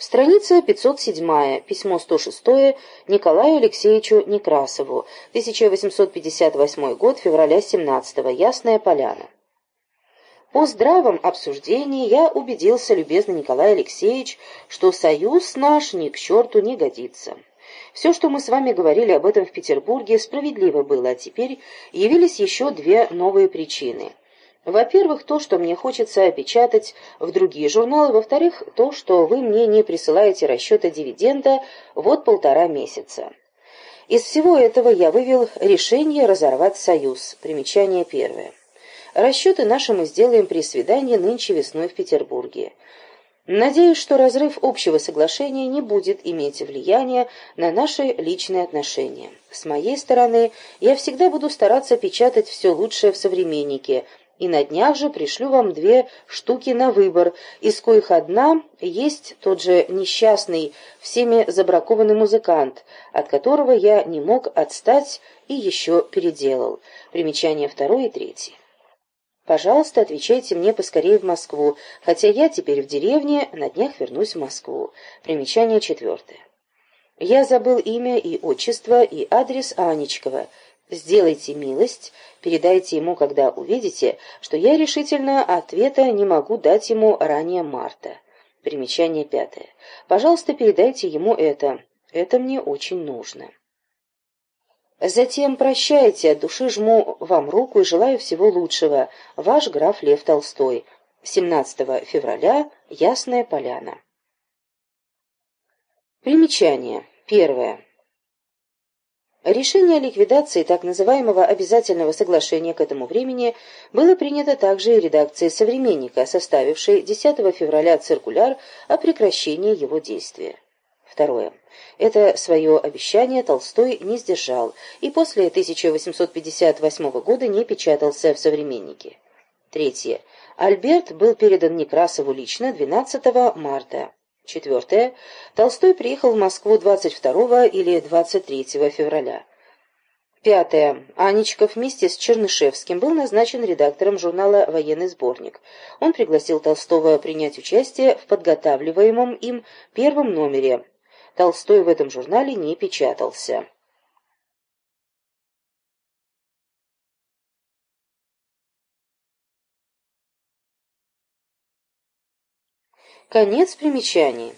Страница 507, письмо 106 Николаю Алексеевичу Некрасову, 1858 год, февраля 17 Ясная Поляна. По здравом обсуждении я убедился, любезный Николай Алексеевич, что союз наш ни к черту не годится. Все, что мы с вами говорили об этом в Петербурге, справедливо было, а теперь явились еще две новые причины. Во-первых, то, что мне хочется опечатать в другие журналы. Во-вторых, то, что вы мне не присылаете расчета дивиденда вот полтора месяца. Из всего этого я вывел решение разорвать союз. Примечание первое. Расчеты наши мы сделаем при свидании нынче весной в Петербурге. Надеюсь, что разрыв общего соглашения не будет иметь влияния на наши личные отношения. С моей стороны, я всегда буду стараться печатать все лучшее в «Современнике», и на днях же пришлю вам две штуки на выбор, из коих одна есть тот же несчастный, всеми забракованный музыкант, от которого я не мог отстать и еще переделал. Примечание второе и третье. Пожалуйста, отвечайте мне поскорее в Москву, хотя я теперь в деревне, на днях вернусь в Москву. Примечание четвертое. Я забыл имя и отчество и адрес Анечкова, Сделайте милость, передайте ему, когда увидите, что я решительно ответа не могу дать ему ранее марта. Примечание пятое. Пожалуйста, передайте ему это. Это мне очень нужно. Затем прощайте, от души жму вам руку и желаю всего лучшего. Ваш граф Лев Толстой. 17 февраля. Ясная Поляна. Примечание. Первое. Решение о ликвидации так называемого обязательного соглашения к этому времени было принято также и редакцией «Современника», составившей 10 февраля циркуляр о прекращении его действия. Второе. Это свое обещание Толстой не сдержал и после 1858 года не печатался в «Современнике». Третье. Альберт был передан Некрасову лично 12 марта. Четвертое. Толстой приехал в Москву 22 или 23 февраля. Пятое. Анечков вместе с Чернышевским был назначен редактором журнала «Военный сборник». Он пригласил Толстого принять участие в подготавливаемом им первом номере. Толстой в этом журнале не печатался. Конец примечаний.